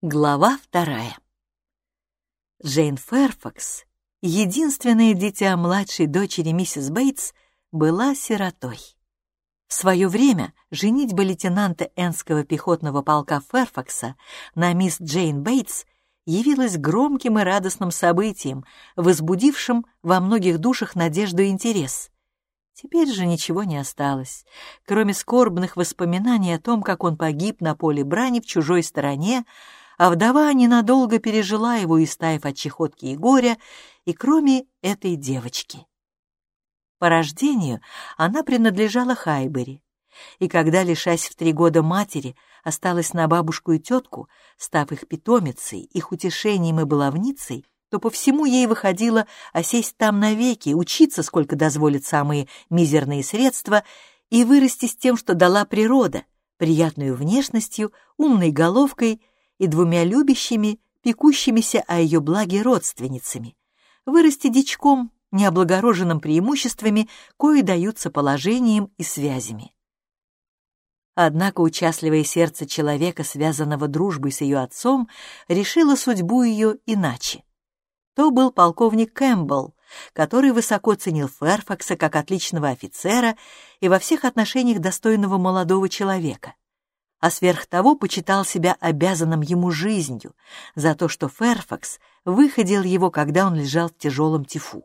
Глава вторая. Джейн Ферфакс, единственное дитя младшей дочери миссис Бейтс, была сиротой. В свое время женитьба лейтенанта Энского пехотного полка Ферфакса на мисс Джейн Бейтс явилась громким и радостным событием, возбудившим во многих душах надежду и интерес. Теперь же ничего не осталось, кроме скорбных воспоминаний о том, как он погиб на поле брани в чужой стороне, а вдова ненадолго пережила его, истаив от чехотки и горя, и кроме этой девочки. По рождению она принадлежала Хайбери, и когда, лишась в три года матери, осталась на бабушку и тетку, став их питомицей, их утешением и баловницей, то по всему ей выходило осесть там навеки, учиться, сколько дозволят самые мизерные средства, и вырасти с тем, что дала природа, приятную внешностью, умной головкой и двумя любящими, пекущимися о ее благе родственницами, вырасти дичком, необлагороженным преимуществами, кои даются положением и связями. Однако участливое сердце человека, связанного дружбой с ее отцом, решило судьбу ее иначе. То был полковник Кэмпбелл, который высоко ценил Ферфакса как отличного офицера и во всех отношениях достойного молодого человека а сверх того почитал себя обязанным ему жизнью за то, что Ферфакс выходил его, когда он лежал в тяжелом тифу.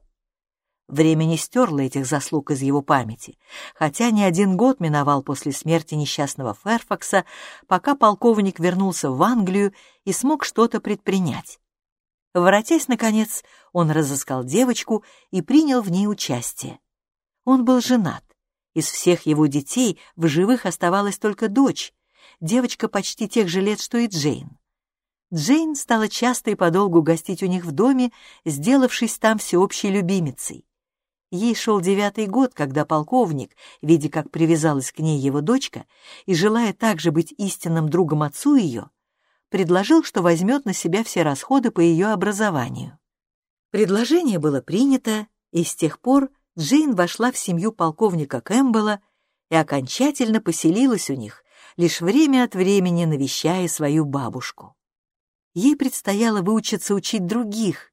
Время не стерло этих заслуг из его памяти, хотя не один год миновал после смерти несчастного Ферфакса, пока полковник вернулся в Англию и смог что-то предпринять. Воротясь, наконец, он разыскал девочку и принял в ней участие. Он был женат. Из всех его детей в живых оставалась только дочь, девочка почти тех же лет, что и Джейн. Джейн стала часто и подолгу гостить у них в доме, сделавшись там всеобщей любимицей. Ей шел девятый год, когда полковник, видя, как привязалась к ней его дочка, и желая также быть истинным другом отцу ее, предложил, что возьмет на себя все расходы по ее образованию. Предложение было принято, и с тех пор Джейн вошла в семью полковника Кэмпбелла и окончательно поселилась у них, лишь время от времени навещая свою бабушку. Ей предстояло выучиться учить других,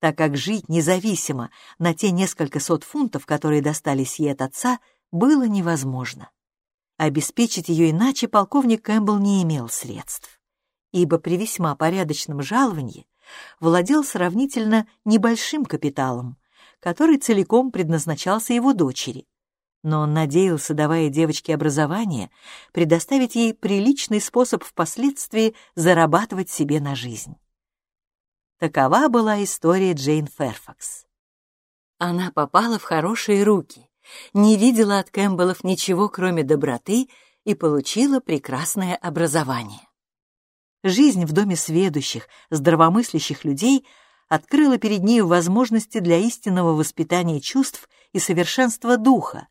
так как жить независимо на те несколько сот фунтов, которые достались ей от отца, было невозможно. Обеспечить ее иначе полковник Кэмпбелл не имел средств, ибо при весьма порядочном жаловании владел сравнительно небольшим капиталом, который целиком предназначался его дочери, но он надеялся, давая девочке образование, предоставить ей приличный способ впоследствии зарабатывать себе на жизнь. Такова была история Джейн Ферфакс. Она попала в хорошие руки, не видела от Кэмпбеллов ничего, кроме доброты, и получила прекрасное образование. Жизнь в доме сведущих, здравомыслящих людей открыла перед нею возможности для истинного воспитания чувств и совершенства духа,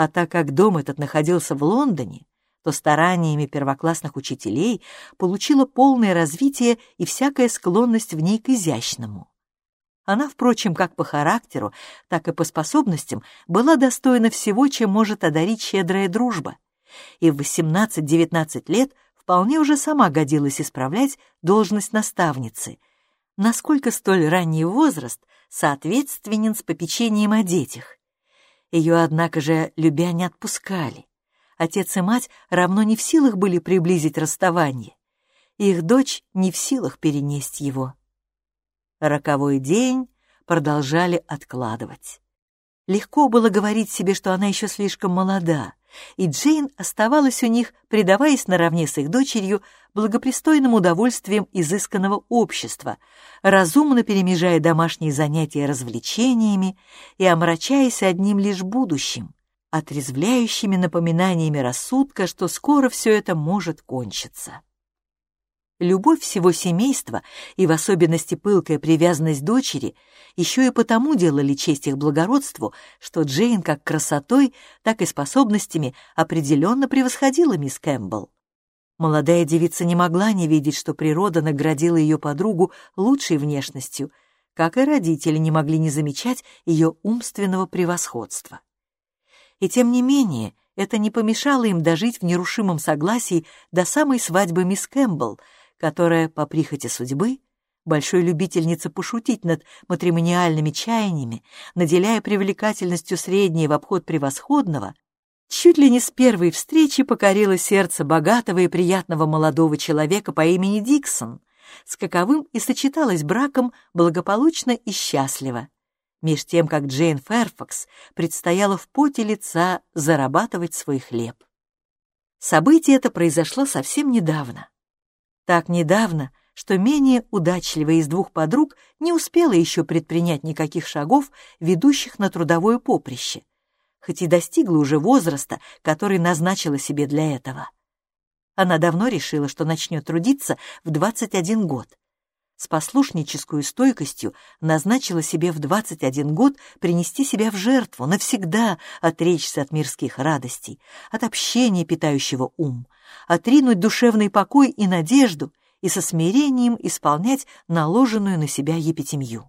а так как дом этот находился в Лондоне, то стараниями первоклассных учителей получила полное развитие и всякая склонность в ней к изящному. Она, впрочем, как по характеру, так и по способностям была достойна всего, чем может одарить щедрая дружба, и в 18-19 лет вполне уже сама годилась исправлять должность наставницы, насколько столь ранний возраст соответственен с попечением о детях. Ее, однако же, любя не отпускали. Отец и мать равно не в силах были приблизить расставание. Их дочь не в силах перенести его. Роковой день продолжали откладывать. Легко было говорить себе, что она еще слишком молода, и Джейн оставалась у них, предаваясь наравне с их дочерью благопристойным удовольствием изысканного общества, разумно перемежая домашние занятия развлечениями и омрачаясь одним лишь будущим, отрезвляющими напоминаниями рассудка, что скоро все это может кончиться. Любовь всего семейства и в особенности пылкая привязанность дочери еще и потому делали честь их благородству, что Джейн как красотой, так и способностями определенно превосходила мисс Кэмпбелл. Молодая девица не могла не видеть, что природа наградила ее подругу лучшей внешностью, как и родители не могли не замечать ее умственного превосходства. И тем не менее, это не помешало им дожить в нерушимом согласии до самой свадьбы мисс Кэмпбелл, которая, по прихоти судьбы, большой любительница пошутить над матримониальными чаяниями, наделяя привлекательностью средней в обход превосходного, чуть ли не с первой встречи покорила сердце богатого и приятного молодого человека по имени Диксон, с каковым и сочеталась браком благополучно и счастливо, меж тем, как Джейн Ферфакс предстояло в поте лица зарабатывать свой хлеб. Событие это произошло совсем недавно. Так недавно, что менее удачливая из двух подруг не успела еще предпринять никаких шагов, ведущих на трудовое поприще, хоть и достигла уже возраста, который назначила себе для этого. Она давно решила, что начнет трудиться в 21 год. С послушнической стойкостью назначила себе в 21 год принести себя в жертву, навсегда отречься от мирских радостей, от общения, питающего ум, отринуть душевный покой и надежду и со смирением исполнять наложенную на себя епитемью.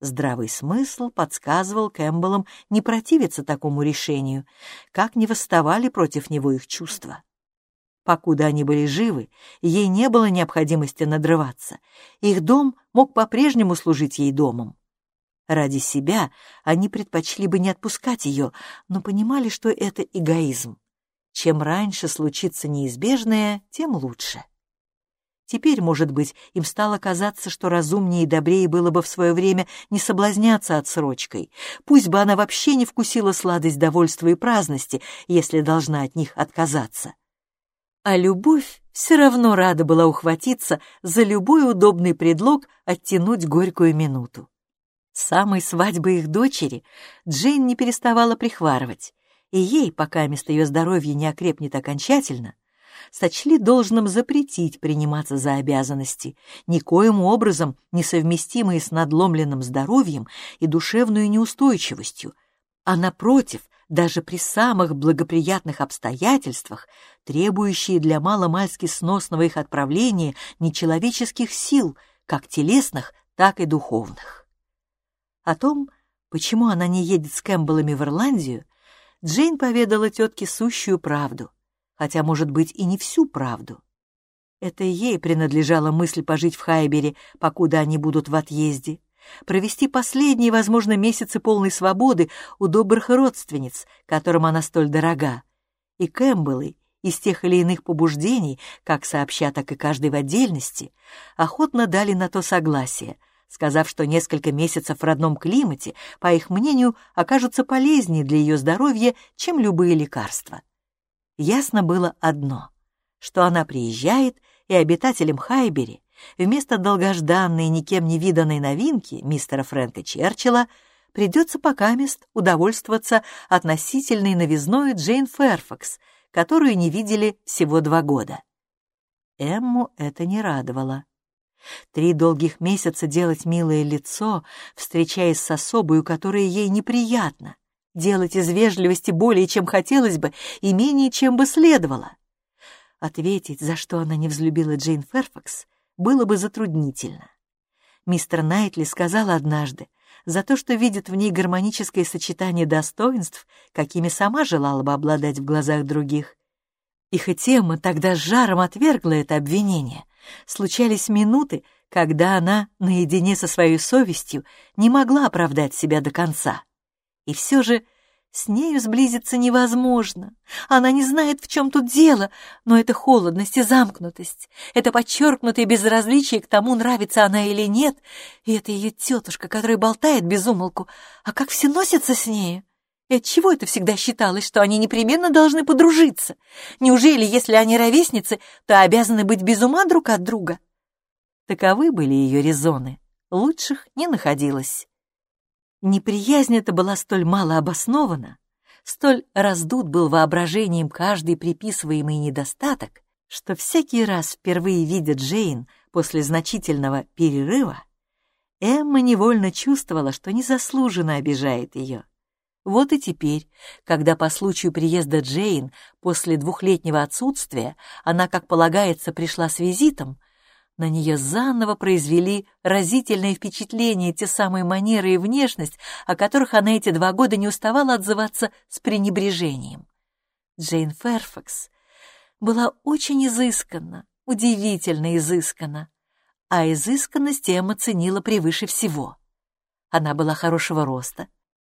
Здравый смысл подсказывал Кэмпбеллам не противиться такому решению, как не восставали против него их чувства. Покуда они были живы, ей не было необходимости надрываться. Их дом мог по-прежнему служить ей домом. Ради себя они предпочли бы не отпускать ее, но понимали, что это эгоизм. Чем раньше случится неизбежное, тем лучше. Теперь, может быть, им стало казаться, что разумнее и добрее было бы в свое время не соблазняться отсрочкой. Пусть бы она вообще не вкусила сладость довольства и праздности, если должна от них отказаться. А любовь все равно рада была ухватиться за любой удобный предлог оттянуть горькую минуту. С самой свадьбы их дочери Джейн не переставала прихварывать, и ей, пока место ее здоровья не окрепнет окончательно, сочли должным запретить приниматься за обязанности, никоим образом несовместимые с надломленным здоровьем и душевной неустойчивостью, а, напротив, даже при самых благоприятных обстоятельствах, требующие для маломальски сносного их отправления нечеловеческих сил, как телесных, так и духовных. О том, почему она не едет с Кэмпбеллами в Ирландию, Джейн поведала тетке сущую правду, хотя, может быть, и не всю правду. Это ей принадлежала мысль пожить в Хайбере, покуда они будут в отъезде, провести последние, возможно, месяцы полной свободы у добрых родственниц, которым она столь дорога. И Кэмпбеллы из тех или иных побуждений, как сообща, так и каждый в отдельности, охотно дали на то согласие — сказав, что несколько месяцев в родном климате, по их мнению, окажутся полезнее для ее здоровья, чем любые лекарства. Ясно было одно, что она приезжает, и обитателям Хайбери вместо долгожданной никем не виданной новинки мистера Фрэнка Черчилла придется пока мест удовольствоваться относительной новизной Джейн Ферфакс, которую не видели всего два года. Эмму это не радовало. Три долгих месяца делать милое лицо, встречаясь с особой, которая ей неприятна, делать из вежливости более, чем хотелось бы, и менее, чем бы следовало. Ответить, за что она не взлюбила Джейн Ферфакс, было бы затруднительно. Мистер Найтли сказал однажды, за то, что видит в ней гармоническое сочетание достоинств, какими сама желала бы обладать в глазах других. И хоть Эмма тогда с жаром отвергла это обвинение, случались минуты, когда она, наедине со своей совестью, не могла оправдать себя до конца. И все же с нею сблизиться невозможно. Она не знает, в чем тут дело, но это холодность и замкнутость, это подчеркнутое безразличие к тому, нравится она или нет, и это ее тетушка, которая болтает без умолку, а как все носятся с нею. И отчего это всегда считалось, что они непременно должны подружиться? Неужели, если они ровесницы, то обязаны быть без ума друг от друга? Таковы были ее резоны. Лучших не находилось. Неприязнь эта была столь мало обоснована, столь раздут был воображением каждый приписываемый недостаток, что всякий раз впервые видя Джейн после значительного перерыва, Эмма невольно чувствовала, что незаслуженно обижает ее. Вот и теперь, когда по случаю приезда Джейн после двухлетнего отсутствия она, как полагается, пришла с визитом, на нее заново произвели разительное впечатление те самые манеры и внешность, о которых она эти два года не уставала отзываться с пренебрежением. Джейн Ферфакс была очень изысканна, удивительно изысканна. А изысканность Эмма ценила превыше всего. Она была хорошего роста,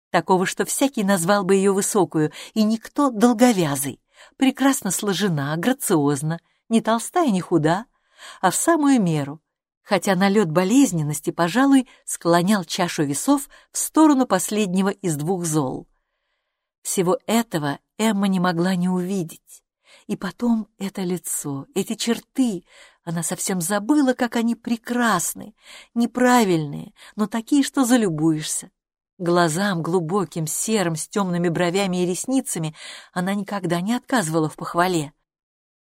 такого, что всякий назвал бы ее высокую, и никто долговязый, прекрасно сложена, грациозна, не толстая, не худа, а в самую меру, хотя налет болезненности, пожалуй, склонял чашу весов в сторону последнего из двух зол. Всего этого Эмма не могла не увидеть. И потом это лицо, эти черты, она совсем забыла, как они прекрасны, неправильные, но такие, что залюбуешься. Глазам глубоким, серым, с темными бровями и ресницами она никогда не отказывала в похвале.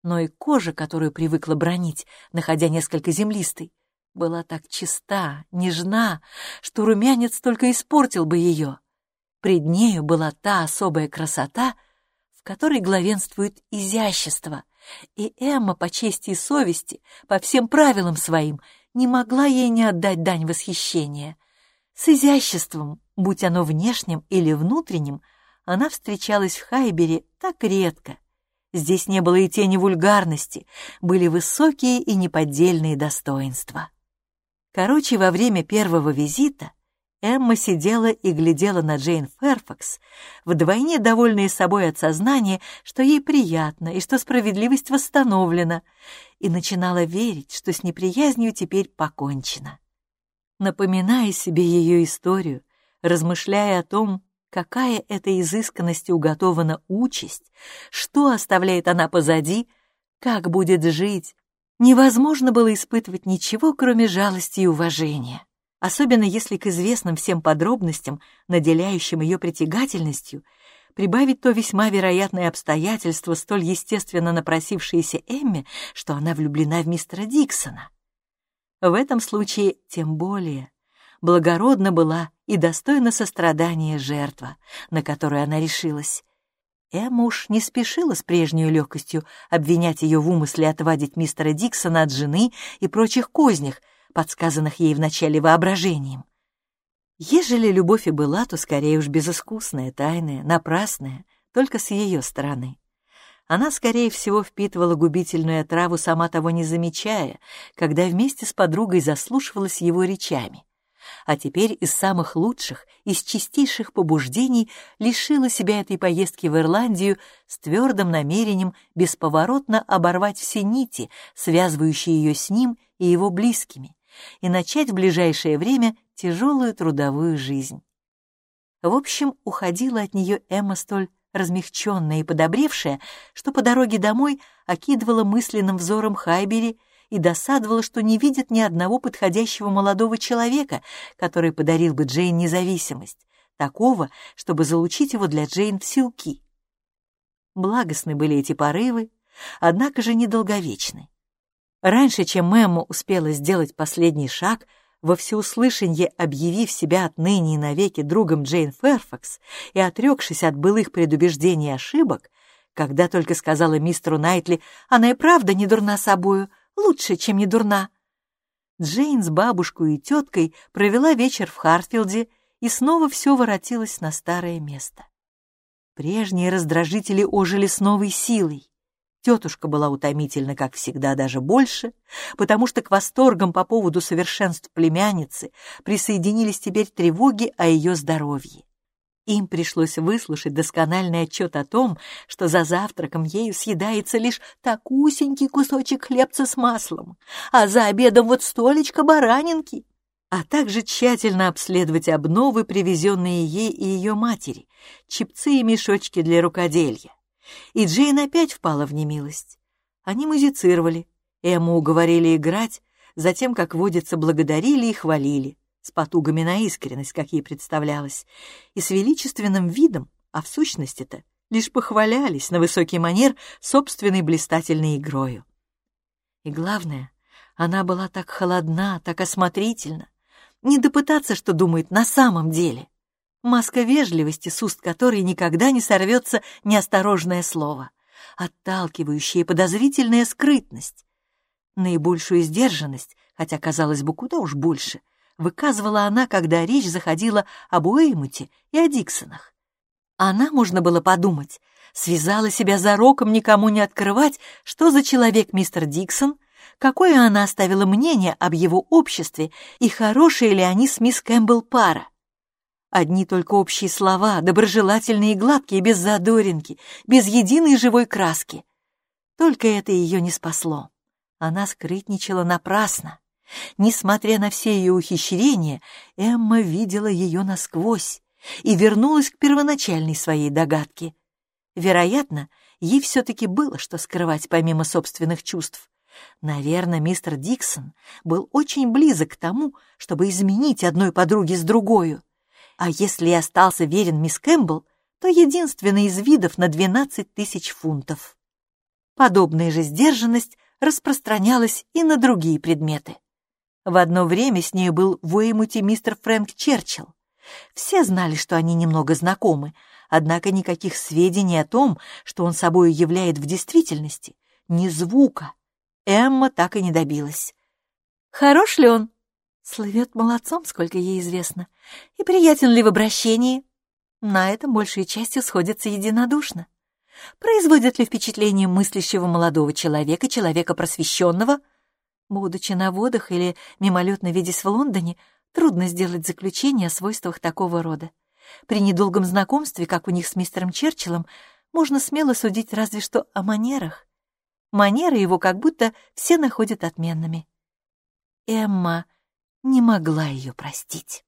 Но и кожа, которую привыкла бронить, находя несколько землистой, была так чиста, нежна, что румянец только испортил бы ее. Пред нею была та особая красота, в которой главенствует изящество, и Эмма по чести и совести, по всем правилам своим, не могла ей не отдать дань восхищения. С изяществом, будь оно внешним или внутренним, она встречалась в Хайбере так редко. Здесь не было и тени вульгарности, были высокие и неподдельные достоинства. Короче, во время первого визита Эмма сидела и глядела на Джейн Ферфакс, вдвойне довольная собой от сознания, что ей приятно и что справедливость восстановлена, и начинала верить, что с неприязнью теперь покончено. Напоминая себе ее историю, размышляя о том, какая эта изысканность уготована участь, что оставляет она позади, как будет жить, невозможно было испытывать ничего, кроме жалости и уважения особенно если к известным всем подробностям, наделяющим ее притягательностью, прибавить то весьма вероятное обстоятельство, столь естественно напросившееся Эмме, что она влюблена в мистера Диксона. В этом случае тем более благородна была и достойна сострадания жертва, на которую она решилась. Эмма уж не спешила с прежней легкостью обвинять ее в умысле отвадить мистера Диксона от жены и прочих кознях, подсказанных ей вначале воображением. Ежели любовь и была, то скорее уж безыскусная, тайная, напрасная, только с ее стороны. Она, скорее всего, впитывала губительную отраву, сама того не замечая, когда вместе с подругой заслушивалась его речами. А теперь из самых лучших, из чистейших побуждений лишила себя этой поездки в Ирландию с твердым намерением бесповоротно оборвать все нити, связывающие ее с ним и его близкими, и начать в ближайшее время тяжелую трудовую жизнь. В общем, уходила от нее Эмма столь размягченная и подобревшая, что по дороге домой окидывала мысленным взором Хайбери и досадовала, что не видит ни одного подходящего молодого человека, который подарил бы Джейн независимость, такого, чтобы залучить его для Джейн в силки. Благостны были эти порывы, однако же недолговечны. Раньше, чем Эмма успела сделать последний шаг, во всеуслышанье объявив себя отныне и навеки другом Джейн Ферфакс и отрекшись от былых предубеждений и ошибок, когда только сказала мистеру Найтли, она и правда не дурна собою, лучше, чем не дурна. Джейн с бабушкой и теткой провела вечер в Хартфилде, и снова все воротилось на старое место. Прежние раздражители ожили с новой силой. Тетушка была утомительна, как всегда, даже больше, потому что к восторгам по поводу совершенств племянницы присоединились теперь тревоги о ее здоровье. Им пришлось выслушать доскональный отчет о том, что за завтраком ею съедается лишь такусенький кусочек хлебца с маслом, а за обедом вот столечко баранинки, а также тщательно обследовать обновы, привезенные ей и ее матери, чипцы и мешочки для рукоделья. И Джейн опять впала в немилость. Они музицировали, Эмму уговорили играть, затем, как водится, благодарили и хвалили, с потугами на искренность, как ей представлялось, и с величественным видом, а в сущности-то лишь похвалялись на высокий манер собственной блистательной игрою. И главное, она была так холодна, так осмотрительна, не допытаться, что думает на самом деле маска вежливости, с уст которой никогда не сорвется неосторожное слово, отталкивающая и подозрительная скрытность. Наибольшую сдержанность, хотя, казалось бы, куда уж больше, выказывала она, когда речь заходила об Уэймуте и о Диксонах. Она, можно было подумать, связала себя за роком никому не открывать, что за человек мистер Диксон, какое она оставила мнение об его обществе и хорошие ли они с мисс Кэмпбелл пара. Одни только общие слова, доброжелательные и гладкие, без задоринки, без единой живой краски. Только это ее не спасло. Она скрытничала напрасно. Несмотря на все ее ухищрения, Эмма видела ее насквозь и вернулась к первоначальной своей догадке. Вероятно, ей все-таки было что скрывать помимо собственных чувств. Наверное, мистер Диксон был очень близок к тому, чтобы изменить одной подруге с другой. А если и остался верен мисс Кэмпбелл, то единственный из видов на 12 тысяч фунтов. Подобная же сдержанность распространялась и на другие предметы. В одно время с ней был в Уэймуте мистер Фрэнк Черчилл. Все знали, что они немного знакомы, однако никаких сведений о том, что он собою являет в действительности, ни звука, Эмма так и не добилась. Хорош ли он? Слывет молодцом, сколько ей известно. И приятен ли в обращении? На этом большей частью сходятся единодушно. Производит ли впечатление мыслящего молодого человека, человека просвещенного? Будучи на водах или мимолетно видясь в Лондоне, трудно сделать заключение о свойствах такого рода. При недолгом знакомстве, как у них с мистером Черчиллом, можно смело судить разве что о манерах. Манеры его как будто все находят отменными. Эмма не могла ее простить.